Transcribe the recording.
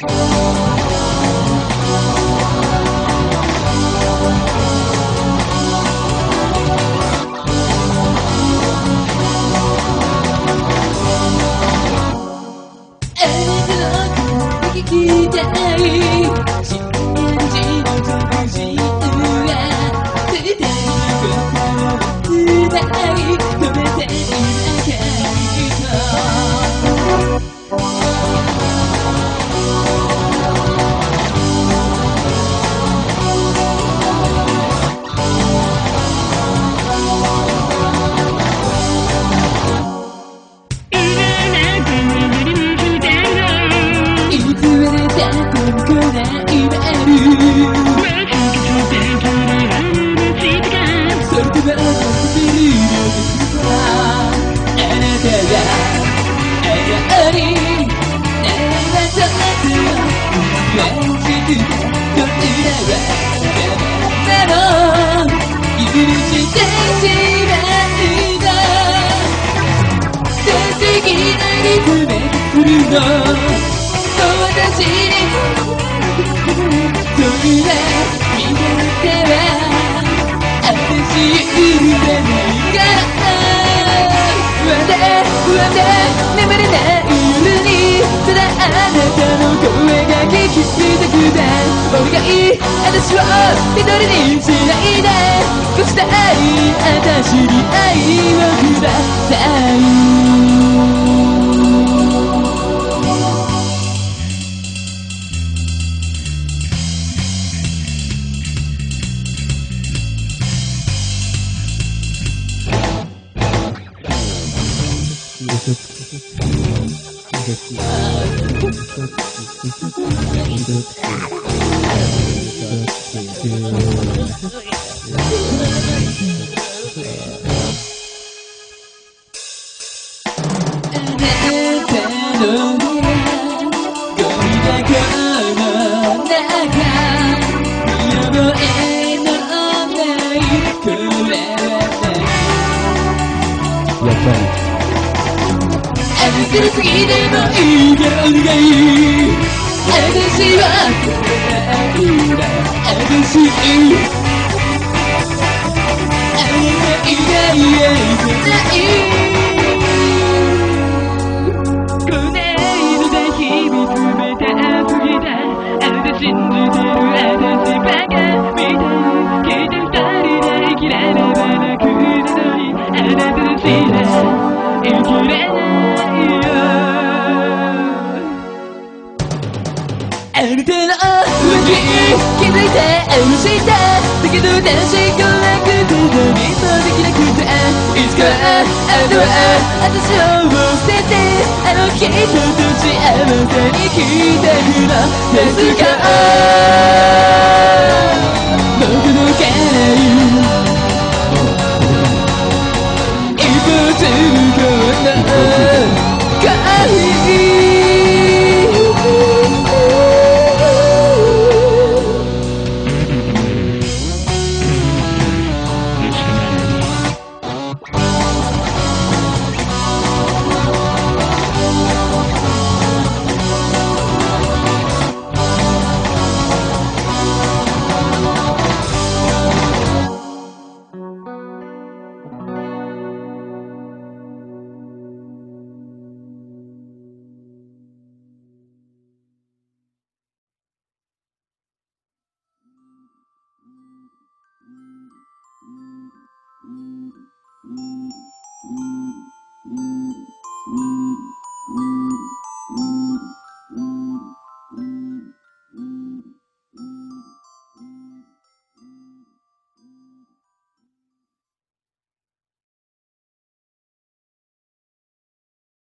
聞きたいで眠れない夜にただあなたの声が聞きたくてお願い私を一人にしないでくしたい私に愛をください。ああなたの次でもいいからお願い私はこれだ私あなた以外へ行かないないので秘密めたすぎたあなた信じてる私バカみ気づいて愛のしただけど楽しくなくて何もできなくていつかあなたは私を捨ててあの人ちあなたに聞いてくのですか僕のかないいつかな Mm.